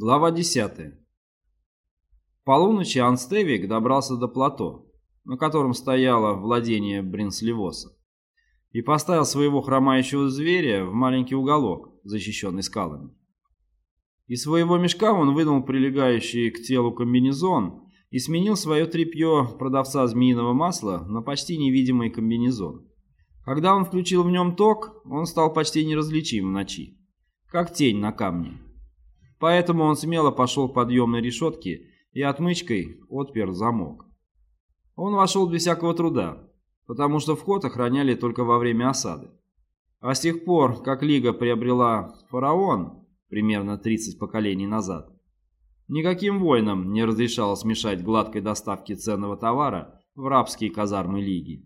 Глава 10. полуночи Анстевик добрался до плато, на котором стояло владение Бринсливоса, и поставил своего хромающего зверя в маленький уголок, защищенный скалами. Из своего мешка он вынул прилегающий к телу комбинезон и сменил свое тряпье продавца змеиного масла на почти невидимый комбинезон. Когда он включил в нем ток, он стал почти неразличим в ночи, как тень на камне. Поэтому он смело пошел к подъемной решетке и отмычкой отпер замок. Он вошел без всякого труда, потому что вход охраняли только во время осады. А с тех пор, как Лига приобрела фараон, примерно 30 поколений назад, никаким воинам не разрешалось мешать гладкой доставке ценного товара в рабские казармы Лиги.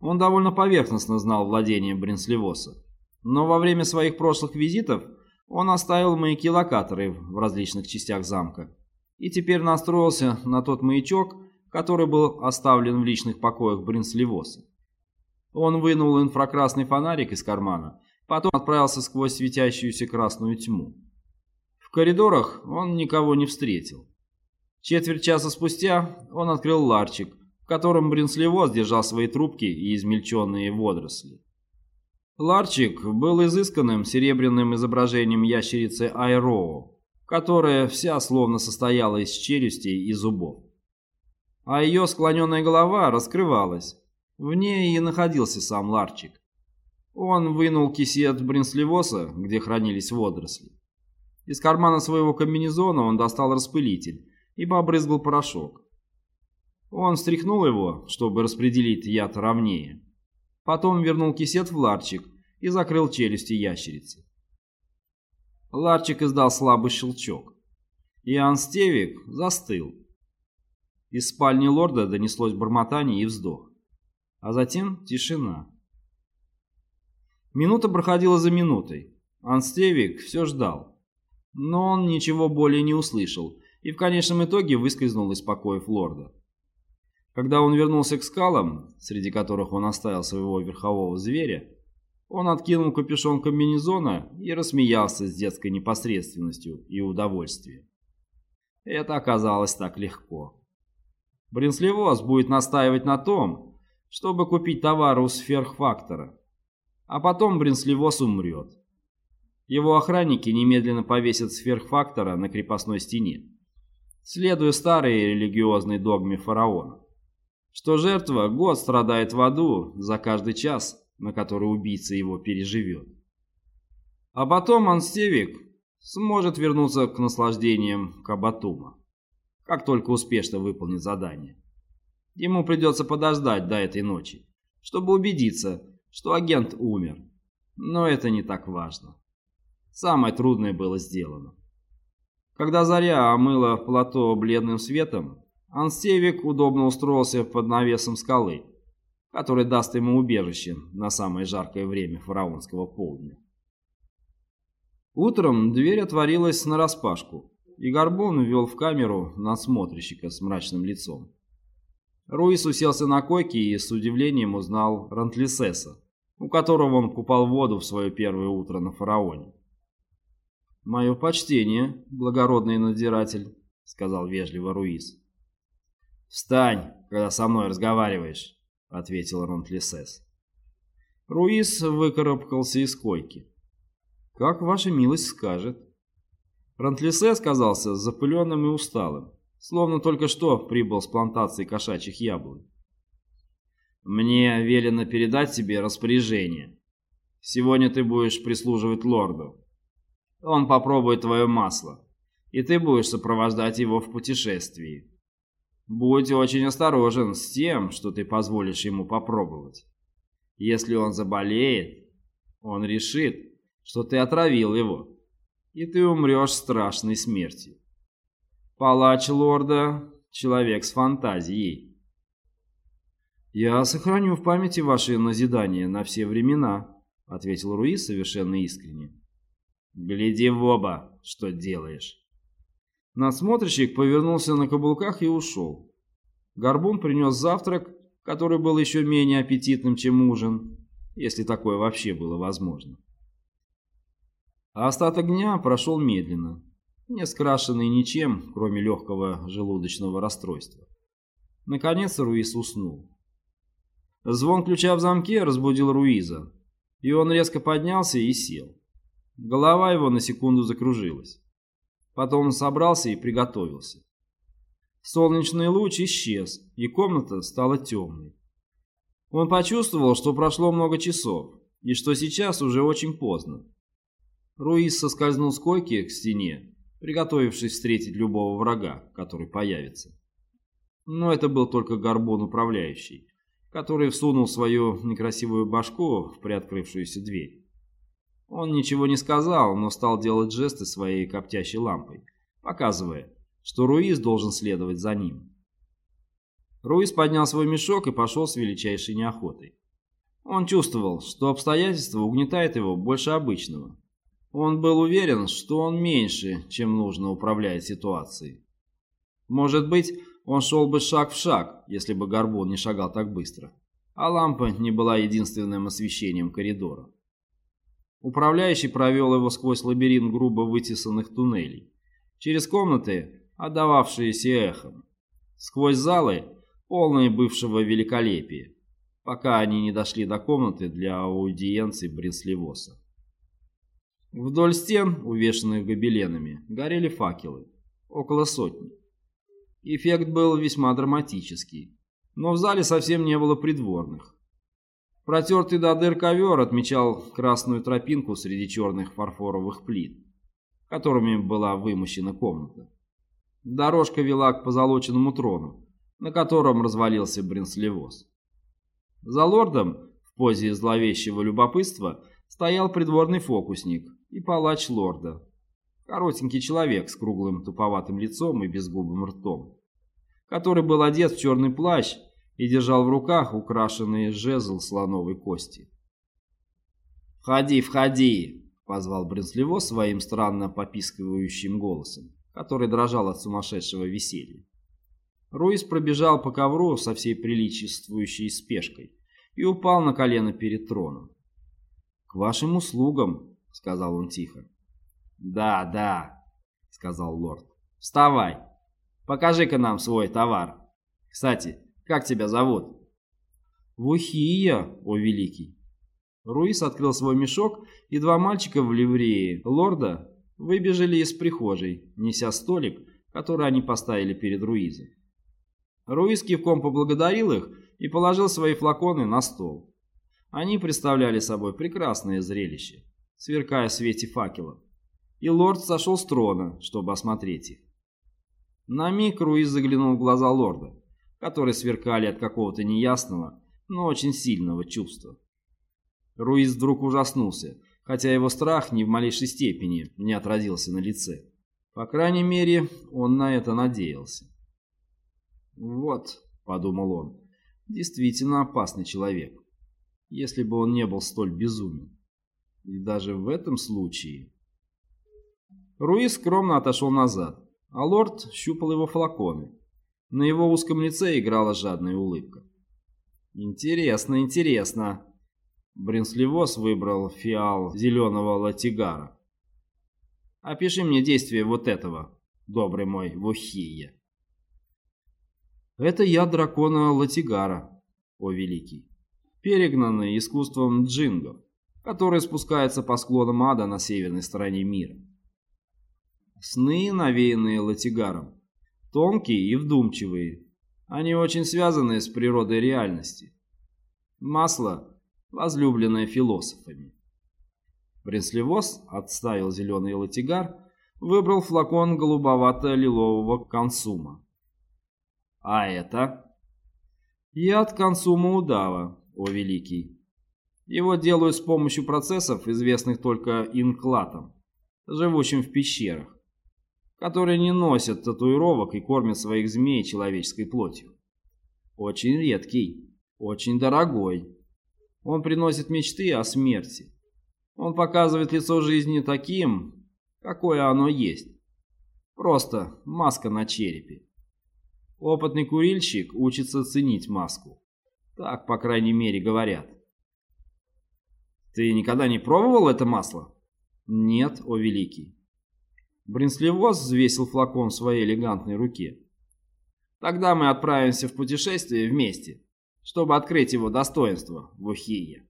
Он довольно поверхностно знал владение Бринслевоса, но во время своих прошлых визитов он оставил маяки-локаторы в различных частях замка и теперь настроился на тот маячок, который был оставлен в личных покоях Бринслевоса. Он вынул инфракрасный фонарик из кармана, потом отправился сквозь светящуюся красную тьму. В коридорах он никого не встретил. Четверть часа спустя он открыл ларчик, в котором Бринслевоз держал свои трубки и измельченные водоросли. Ларчик был изысканным серебряным изображением ящерицы Айроу, которая вся словно состояла из челюстей и зубов. А ее склоненная голова раскрывалась. В ней и находился сам Ларчик. Он вынул кисет Бринслевоса, где хранились водоросли. Из кармана своего комбинезона он достал распылитель и побрызгал порошок. Он встряхнул его, чтобы распределить яд ровнее. Потом вернул кисет в ларчик и закрыл челюсти ящерицы. Ларчик издал слабый щелчок. И Анстевик застыл. Из спальни лорда донеслось бормотание и вздох. А затем тишина. Минута проходила за минутой. Анстевик все ждал. Но он ничего более не услышал и в конечном итоге выскользнул из покоев лорда. Когда он вернулся к скалам, среди которых он оставил своего верхового зверя, он откинул капюшон комбинезона и рассмеялся с детской непосредственностью и удовольствием. Это оказалось так легко. Бринслевоз будет настаивать на том, чтобы купить товары у сверхфактора, а потом Бринслевоз умрет. Его охранники немедленно повесят сверхфактора на крепостной стене, следуя старой религиозной догме фараона что жертва год страдает в аду за каждый час, на который убийца его переживет. А потом Анстевик сможет вернуться к наслаждениям Кабатума, как только успешно выполнит задание. Ему придется подождать до этой ночи, чтобы убедиться, что агент умер. Но это не так важно. Самое трудное было сделано. Когда заря омыла плато бледным светом, Анстевик удобно устроился под навесом скалы, который даст ему убежище на самое жаркое время фараонского полдня. Утром дверь отворилась нараспашку, и Горбун ввел в камеру надсмотрщика с мрачным лицом. Руис уселся на койке и с удивлением узнал Рантлисеса, у которого он купал воду в свое первое утро на фараоне. «Мое почтение, благородный надзиратель», — сказал вежливо Руис. «Встань, когда со мной разговариваешь», — ответил Ронтлисес. Руис выкарабкался из койки. «Как ваша милость скажет». Ронтлисес казался запыленным и усталым, словно только что прибыл с плантации кошачьих яблонь. «Мне велено передать тебе распоряжение. Сегодня ты будешь прислуживать лорду. Он попробует твое масло, и ты будешь сопровождать его в путешествии. Будь очень осторожен с тем, что ты позволишь ему попробовать. Если он заболеет, он решит, что ты отравил его, и ты умрешь страшной смертью. Палач лорда — человек с фантазией. «Я сохраню в памяти ваши назидания на все времена», — ответил Руи совершенно искренне. «Гляди в оба, что делаешь». Надсмотрщик повернулся на каблуках и ушел. Горбун принес завтрак, который был еще менее аппетитным, чем ужин, если такое вообще было возможно. А остаток дня прошел медленно. не скрашенный ничем, кроме легкого желудочного расстройства. Наконец Руиз уснул. Звон ключа в замке разбудил Руиза, и он резко поднялся и сел. Голова его на секунду закружилась. Потом он собрался и приготовился. Солнечный луч исчез, и комната стала темной. Он почувствовал, что прошло много часов, и что сейчас уже очень поздно. Руис соскользнул с койки к стене, приготовившись встретить любого врага, который появится. Но это был только горбун управляющий, который всунул свою некрасивую башку в приоткрывшуюся дверь. Он ничего не сказал, но стал делать жесты своей коптящей лампой, показывая, что Руис должен следовать за ним. Руис поднял свой мешок и пошел с величайшей неохотой. Он чувствовал, что обстоятельства угнетают его больше обычного. Он был уверен, что он меньше, чем нужно управляет ситуацией. Может быть, он шел бы шаг в шаг, если бы Горбун не шагал так быстро, а лампа не была единственным освещением коридора. Управляющий провел его сквозь лабиринт грубо вытесанных туннелей, через комнаты, отдававшиеся эхом, сквозь залы, полные бывшего великолепия, пока они не дошли до комнаты для аудиенции Бринсливоса. Вдоль стен, увешанных гобеленами, горели факелы, около сотни. Эффект был весьма драматический, но в зале совсем не было придворных. Протертый до дыр ковер отмечал красную тропинку среди черных фарфоровых плит, которыми была вымощена комната. Дорожка вела к позолоченному трону, на котором развалился Бринслевоз. За лордом, в позе зловещего любопытства, стоял придворный фокусник и палач лорда, коротенький человек с круглым туповатым лицом и безгубым ртом который был одет в черный плащ и держал в руках украшенный жезл слоновой кости. «Входи, входи!» — позвал Бринслево своим странно попискивающим голосом, который дрожал от сумасшедшего веселья. Руис пробежал по ковру со всей приличествующей спешкой и упал на колено перед троном. «К вашим услугам», — сказал он тихо. «Да, да», — сказал лорд. «Вставай!» Покажи-ка нам свой товар. Кстати, как тебя зовут?» «Вухия, о великий!» Руис открыл свой мешок, и два мальчика в ливрее лорда выбежали из прихожей, неся столик, который они поставили перед Руизом. Руис кивком поблагодарил их и положил свои флаконы на стол. Они представляли собой прекрасное зрелище, сверкая в свете факелов. И лорд сошел с трона, чтобы осмотреть их. На миг Руиз заглянул в глаза лорда, которые сверкали от какого-то неясного, но очень сильного чувства. Руиз вдруг ужаснулся, хотя его страх ни в малейшей степени не отразился на лице. По крайней мере, он на это надеялся. «Вот», — подумал он, — «действительно опасный человек, если бы он не был столь безумен. И даже в этом случае...» Руиз скромно отошел назад, а лорд щупал его флаконы. На его узком лице играла жадная улыбка. «Интересно, интересно». Бринсливос выбрал фиал зеленого латигара. «Опиши мне действие вот этого, добрый мой Вухия». «Это яд дракона латигара, о великий, перегнанный искусством джингов, который спускается по склонам ада на северной стороне мира. Сны, навеянные Латигаром, тонкие и вдумчивые. Они очень связаны с природой реальности. Масло, возлюбленное философами. Принслевоз отставил зеленый латигар, выбрал флакон голубовато-лилового консума. А это? Яд консума удава, о великий. Его делают с помощью процессов, известных только инклатам, живущим в пещерах которые не носят татуировок и кормят своих змей человеческой плотью. Очень редкий, очень дорогой. Он приносит мечты о смерти. Он показывает лицо жизни таким, какое оно есть. Просто маска на черепе. Опытный курильщик учится ценить маску. Так, по крайней мере, говорят. Ты никогда не пробовал это масло? Нет, о великий. Бринсливоз взвесил флакон в своей элегантной руке. «Тогда мы отправимся в путешествие вместе, чтобы открыть его достоинство в Ухие».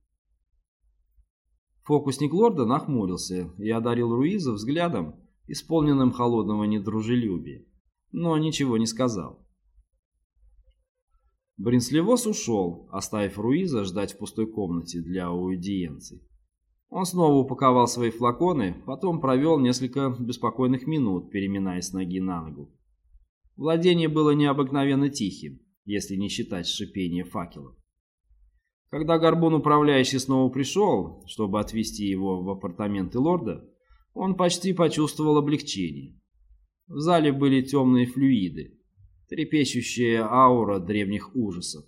Фокусник лорда нахмурился и одарил Руиза взглядом, исполненным холодного недружелюбия, но ничего не сказал. Бринсливос ушел, оставив Руиза ждать в пустой комнате для аудиенций. Он снова упаковал свои флаконы, потом провел несколько беспокойных минут, переминаясь с ноги на ногу. Владение было необыкновенно тихим, если не считать шипения факелов. Когда горбун-управляющий снова пришел, чтобы отвезти его в апартаменты лорда, он почти почувствовал облегчение. В зале были темные флюиды, трепещущая аура древних ужасов.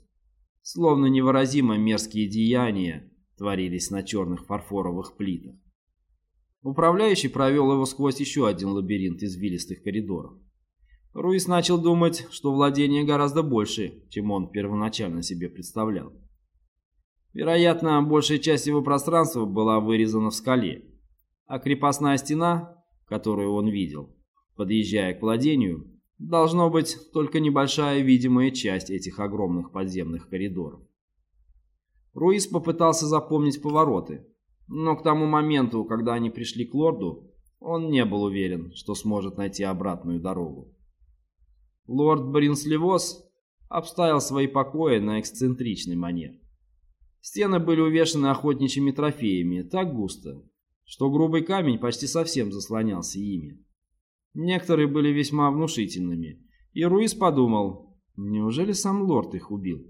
Словно невыразимо мерзкие деяния творились на черных фарфоровых плитах. Управляющий провел его сквозь еще один лабиринт извилистых коридоров. Руис начал думать, что владение гораздо больше, чем он первоначально себе представлял. Вероятно, большая часть его пространства была вырезана в скале, а крепостная стена, которую он видел, подъезжая к владению, должно быть только небольшая видимая часть этих огромных подземных коридоров. Руис попытался запомнить повороты, но к тому моменту, когда они пришли к лорду, он не был уверен, что сможет найти обратную дорогу. Лорд Бринсливос обставил свои покои на эксцентричный манер. Стены были увешаны охотничьими трофеями так густо, что грубый камень почти совсем заслонялся ими. Некоторые были весьма внушительными, и Руис подумал, неужели сам лорд их убил?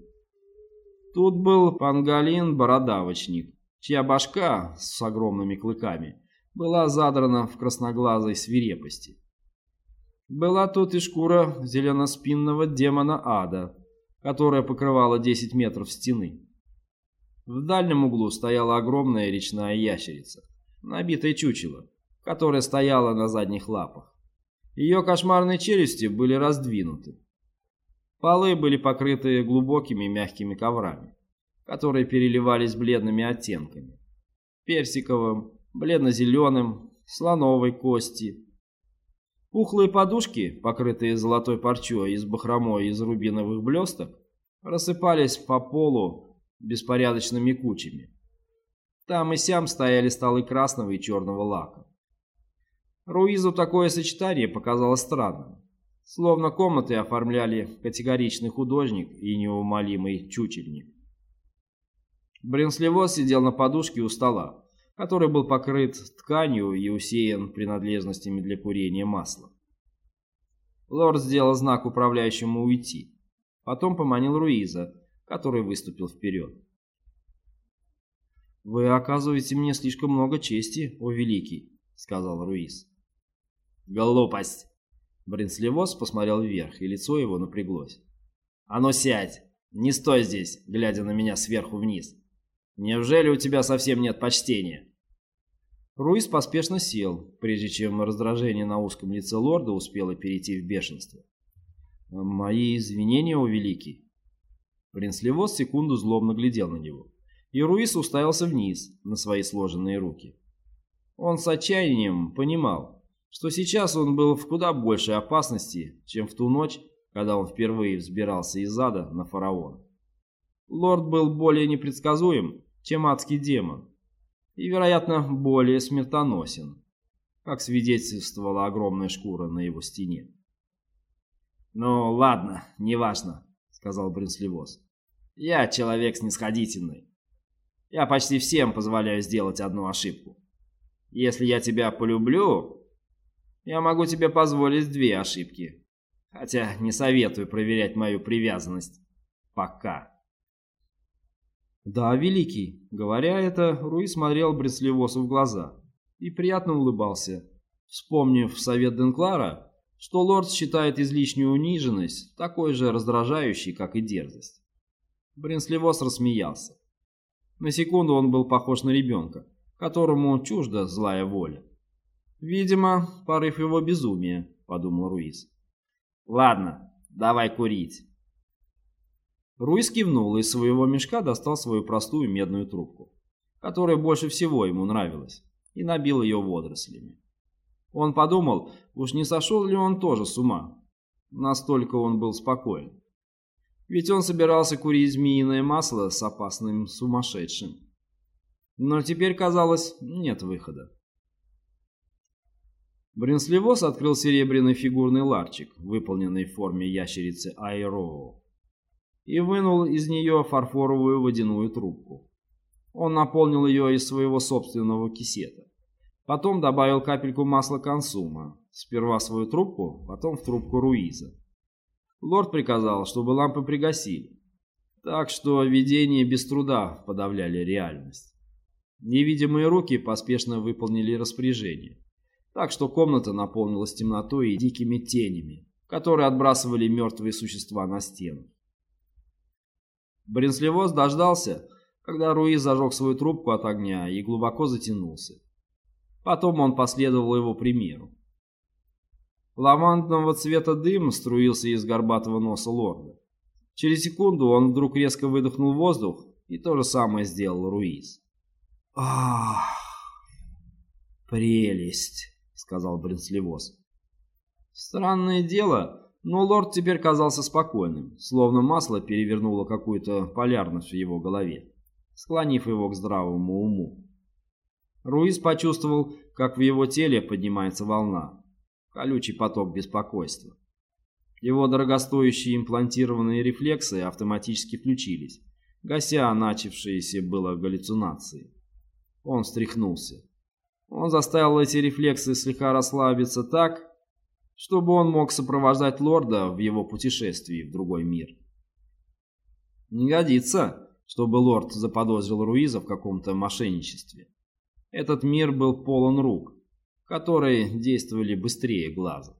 Тут был пангалин-бородавочник, чья башка с огромными клыками была задрана в красноглазой свирепости. Была тут и шкура зеленоспинного демона ада, которая покрывала 10 метров стены. В дальнем углу стояла огромная речная ящерица, набитая чучело, которая стояла на задних лапах. Ее кошмарные челюсти были раздвинуты. Полы были покрыты глубокими мягкими коврами, которые переливались бледными оттенками. Персиковым, бледно-зеленым, слоновой кости. Пухлые подушки, покрытые золотой парчой из бахромой из рубиновых блесток, рассыпались по полу беспорядочными кучами. Там и сям стояли столы красного и черного лака. Руизу такое сочетание показалось странным. Словно комнаты оформляли категоричный художник и неумолимый чучельник. Бринслевоз сидел на подушке у стола, который был покрыт тканью и усеян принадлежностями для курения масла. Лорд сделал знак управляющему уйти. Потом поманил Руиза, который выступил вперед. «Вы оказываете мне слишком много чести, о великий», — сказал Руиз. «Глупость!» Бринслевоз посмотрел вверх, и лицо его напряглось. «А ну сядь! Не стой здесь, глядя на меня сверху вниз! Неужели у тебя совсем нет почтения?» Руис поспешно сел, прежде чем раздражение на узком лице лорда успело перейти в бешенство. «Мои извинения, о великий!» Принц Левос секунду злобно глядел на него, и Руис уставился вниз на свои сложенные руки. Он с отчаянием понимал, что сейчас он был в куда большей опасности, чем в ту ночь, когда он впервые взбирался из ада на фараона. Лорд был более непредсказуем, чем адский демон, и, вероятно, более смертоносен, как свидетельствовала огромная шкура на его стене. «Ну, ладно, неважно», сказал Бринсливоз. «Я человек снисходительный. Я почти всем позволяю сделать одну ошибку. Если я тебя полюблю, я могу тебе позволить две ошибки. Хотя не советую проверять мою привязанность. Пока». «Да, Великий». Говоря это, Руи смотрел Бринсливозу в глаза и приятно улыбался, вспомнив совет Денклара что лорд считает излишнюю униженность такой же раздражающей, как и дерзость. Бринсливос рассмеялся. На секунду он был похож на ребенка, которому чужда злая воля. «Видимо, порыв его безумия», — подумал Руис. «Ладно, давай курить». Руис кивнул и из своего мешка достал свою простую медную трубку, которая больше всего ему нравилась, и набил ее водорослями. Он подумал, уж не сошел ли он тоже с ума. Настолько он был спокоен. Ведь он собирался курить змеиное масло с опасным сумасшедшим. Но теперь, казалось, нет выхода. Бринслевоз открыл серебряный фигурный ларчик, выполненный в форме ящерицы Айроу, и вынул из нее фарфоровую водяную трубку. Он наполнил ее из своего собственного кисета. Потом добавил капельку масла консума, сперва в свою трубку, потом в трубку Руиза. Лорд приказал, чтобы лампы пригасили, так что видения без труда подавляли реальность. Невидимые руки поспешно выполнили распоряжение так что комната наполнилась темнотой и дикими тенями, которые отбрасывали мертвые существа на стену. Бринслевоз дождался, когда Руи зажег свою трубку от огня и глубоко затянулся. Потом он последовал его примеру. Лавандного цвета дым струился из горбатого носа лорда. Через секунду он вдруг резко выдохнул воздух, и то же самое сделал Руиз. «Ах, прелесть!» Сказал Бринслевоз. Странное дело, но лорд теперь казался спокойным, словно масло перевернуло какую-то полярность в его голове, склонив его к здравому уму. Руиз почувствовал, как в его теле поднимается волна, колючий поток беспокойства. Его дорогостоящие имплантированные рефлексы автоматически включились, гася начавшиеся было галлюцинации. Он встряхнулся. Он заставил эти рефлексы слегка расслабиться так, чтобы он мог сопровождать лорда в его путешествии в другой мир. Не годится, чтобы лорд заподозрил Руиза в каком-то мошенничестве. Этот мир был полон рук, которые действовали быстрее глаза.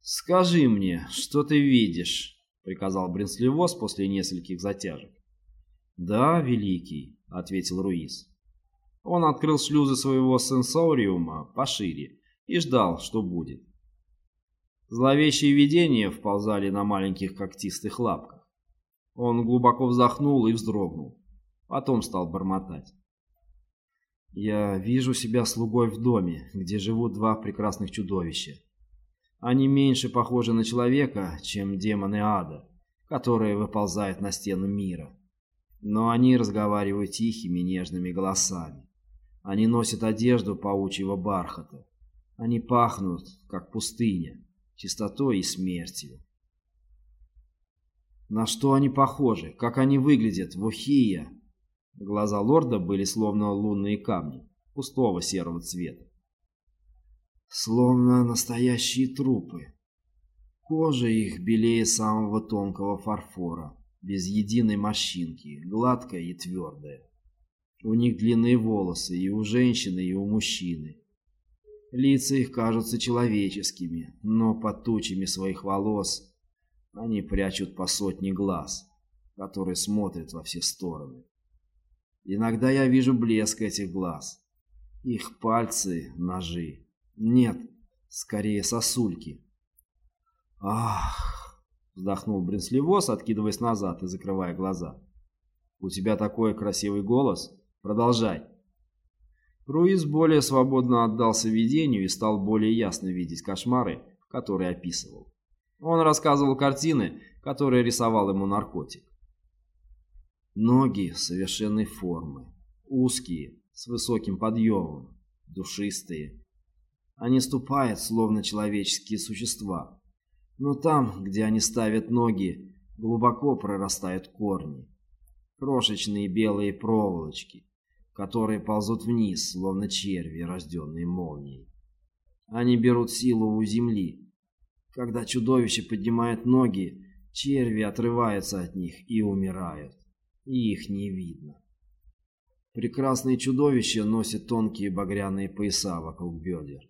«Скажи мне, что ты видишь?» — приказал Бринслевоз после нескольких затяжек. «Да, Великий», — ответил Руиз. Он открыл шлюзы своего сенсориума пошире и ждал, что будет. Зловещие видения вползали на маленьких когтистых лапках. Он глубоко вздохнул и вздрогнул. Потом стал бормотать. «Я вижу себя слугой в доме, где живут два прекрасных чудовища. Они меньше похожи на человека, чем демоны ада, которые выползают на стену мира. Но они разговаривают тихими нежными голосами. Они носят одежду паучьего бархата. Они пахнут, как пустыня, чистотой и смертью. На что они похожи? Как они выглядят? Вухия? Глаза лорда были словно лунные камни, пустого серого цвета. Словно настоящие трупы. Кожа их белее самого тонкого фарфора, без единой морщинки, гладкая и твердая. У них длинные волосы и у женщины, и у мужчины. Лица их кажутся человеческими, но под тучами своих волос они прячут по сотне глаз, которые смотрят во все стороны. Иногда я вижу блеск этих глаз. Их пальцы — ножи. Нет, скорее сосульки. «Ах!» — вздохнул Бринслевоз, откидываясь назад и закрывая глаза. «У тебя такой красивый голос!» Продолжай. Руиз более свободно отдался видению и стал более ясно видеть кошмары, которые описывал. Он рассказывал картины, которые рисовал ему наркотик. Ноги совершенной формы, узкие, с высоким подъемом, душистые. Они ступают, словно человеческие существа. Но там, где они ставят ноги, глубоко прорастают корни. Крошечные белые проволочки, которые ползут вниз, словно черви, рожденные молнией. Они берут силу у земли. Когда чудовище поднимает ноги, черви отрываются от них и умирают. И их не видно. Прекрасные чудовища носят тонкие багряные пояса вокруг бедер.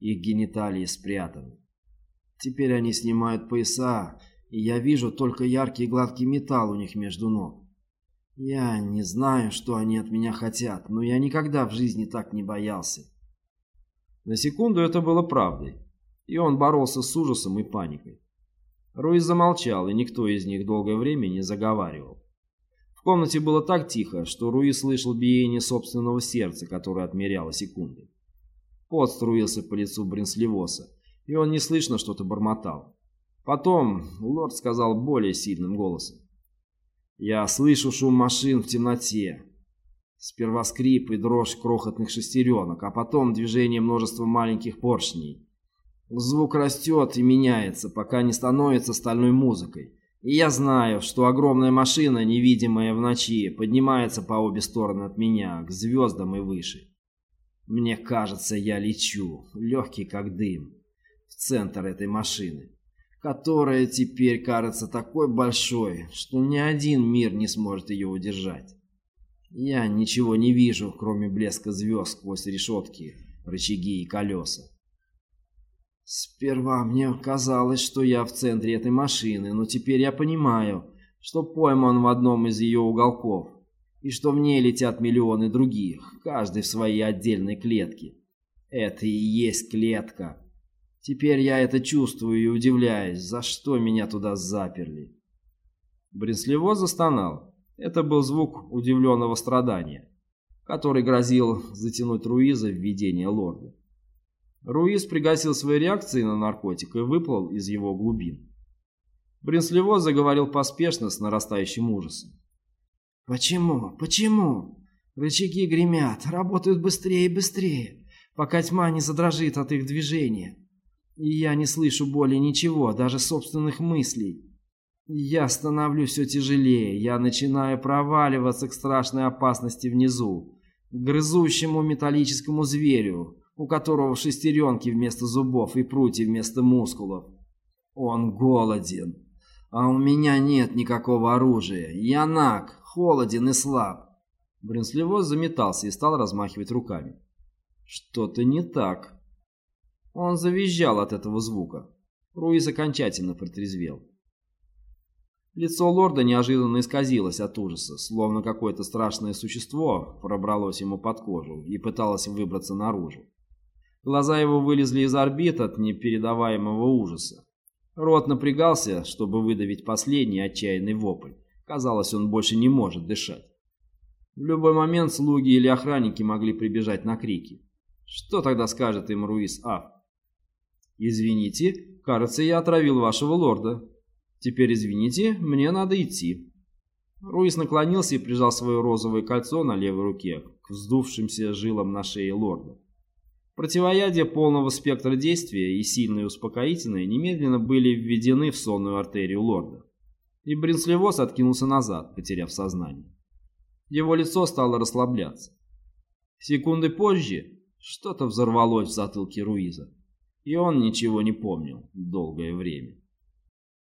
Их гениталии спрятаны. Теперь они снимают пояса, и я вижу только яркий гладкий металл у них между ног. Я не знаю, что они от меня хотят, но я никогда в жизни так не боялся. На секунду это было правдой, и он боролся с ужасом и паникой. Руиз замолчал, и никто из них долгое время не заговаривал. В комнате было так тихо, что Руи слышал биение собственного сердца, которое отмеряло секунды. Пот струился по лицу Бринсливоса, и он неслышно что-то бормотал. Потом лорд сказал более сильным голосом. «Я слышу шум машин в темноте. Сперва скрип и дрожь крохотных шестеренок, а потом движение множества маленьких поршней. Звук растет и меняется, пока не становится стальной музыкой. И я знаю, что огромная машина, невидимая в ночи, поднимается по обе стороны от меня, к звездам и выше. Мне кажется, я лечу, легкий как дым, в центр этой машины, которая теперь кажется такой большой, что ни один мир не сможет ее удержать. Я ничего не вижу, кроме блеска звезд сквозь решетки, рычаги и колеса. Сперва мне казалось, что я в центре этой машины, но теперь я понимаю, что пойман в одном из ее уголков, и что в ней летят миллионы других, каждый в своей отдельной клетке. Это и есть клетка. Теперь я это чувствую и удивляюсь, за что меня туда заперли. Бринслево застонал. Это был звук удивленного страдания, который грозил затянуть Руиза в видение лорда. Руиз пригасил свои реакции на наркотик и выплыл из его глубин. Бринслево заговорил поспешно с нарастающим ужасом. «Почему? Почему? Рычаги гремят, работают быстрее и быстрее, пока тьма не задрожит от их движения. И я не слышу более ничего, даже собственных мыслей. Я становлюсь все тяжелее, я начинаю проваливаться к страшной опасности внизу, к грызущему металлическому зверю, у которого шестеренки вместо зубов и прутья вместо мускулов. Он голоден, а у меня нет никакого оружия. Я наг, холоден и слаб. Бринслевоз заметался и стал размахивать руками. Что-то не так. Он завизжал от этого звука. Руис окончательно протрезвел. Лицо лорда неожиданно исказилось от ужаса, словно какое-то страшное существо пробралось ему под кожу и пыталось выбраться наружу. Глаза его вылезли из орбит от непередаваемого ужаса. Рот напрягался, чтобы выдавить последний отчаянный вопль. Казалось, он больше не может дышать. В любой момент слуги или охранники могли прибежать на крики. Что тогда скажет им Руис Аф? «Извините, кажется, я отравил вашего лорда», Теперь извините, мне надо идти. Руис наклонился и прижал свое розовое кольцо на левой руке к вздувшимся жилам на шее лорда. Противоядие полного спектра действия и сильные успокоительные немедленно были введены в сонную артерию лорда. И Бринслевос откинулся назад, потеряв сознание. Его лицо стало расслабляться. Секунды позже что-то взорвалось в затылке Руиза, и он ничего не помнил долгое время.